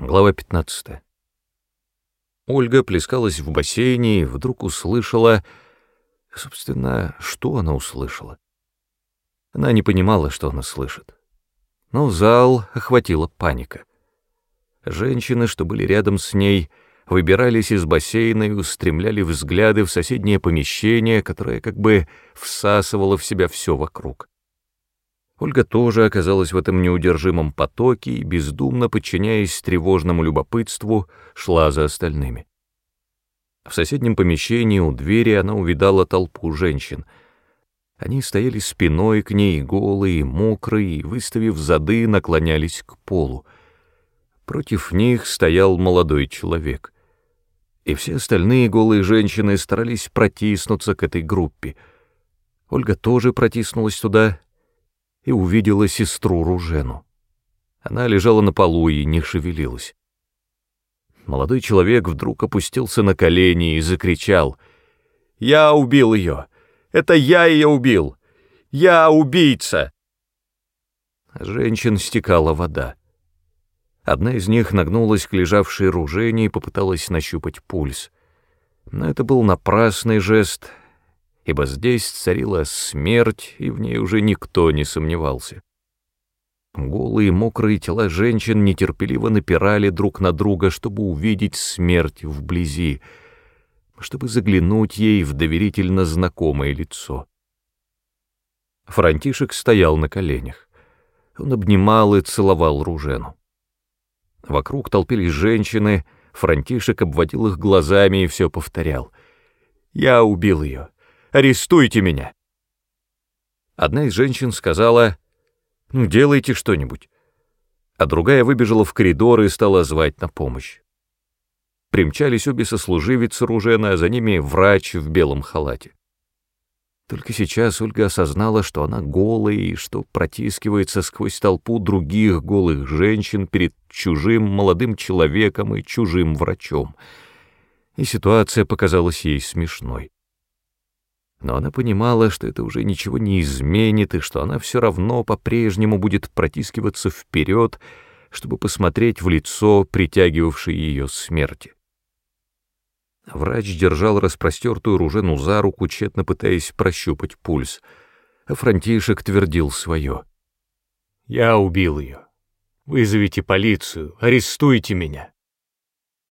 Глава 15. Ольга плескалась в бассейне и вдруг услышала... Собственно, что она услышала? Она не понимала, что она слышит. Но зал охватила паника. Женщины, что были рядом с ней, выбирались из бассейна и устремляли взгляды в соседнее помещение, которое как бы всасывало в себя все вокруг. Ольга тоже оказалась в этом неудержимом потоке и, бездумно подчиняясь тревожному любопытству, шла за остальными. В соседнем помещении у двери она увидала толпу женщин. Они стояли спиной к ней, голые, мокрые, и, выставив зады, наклонялись к полу. Против них стоял молодой человек. И все остальные голые женщины старались протиснуться к этой группе. Ольга тоже протиснулась туда — и увидела сестру Ружену. Она лежала на полу и не шевелилась. Молодой человек вдруг опустился на колени и закричал. «Я убил ее! Это я ее убил! Я убийца!» женщин стекала вода. Одна из них нагнулась к лежавшей Ружене и попыталась нащупать пульс. Но это был напрасный жест, ибо здесь царила смерть, и в ней уже никто не сомневался. Голые мокрые тела женщин нетерпеливо напирали друг на друга, чтобы увидеть смерть вблизи, чтобы заглянуть ей в доверительно знакомое лицо. Франтишек стоял на коленях. Он обнимал и целовал Ружену. Вокруг толпились женщины, Франтишек обводил их глазами и все повторял. «Я убил ее! Арестуйте меня!» Одна из женщин сказала, «Ну, делайте что-нибудь», а другая выбежала в коридор и стала звать на помощь. Примчались обе сослуживицы Ружена, а за ними врач в белом халате. Только сейчас Ольга осознала, что она голая и что протискивается сквозь толпу других голых женщин перед чужим молодым человеком и чужим врачом. И ситуация показалась ей смешной но она понимала, что это уже ничего не изменит, и что она все равно по-прежнему будет протискиваться вперед, чтобы посмотреть в лицо притягивавшей ее смерти. Врач держал распростертую Ружену за руку, тщетно пытаясь прощупать пульс, а Франтишек твердил свое. «Я убил ее. Вызовите полицию, арестуйте меня».